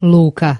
Luca.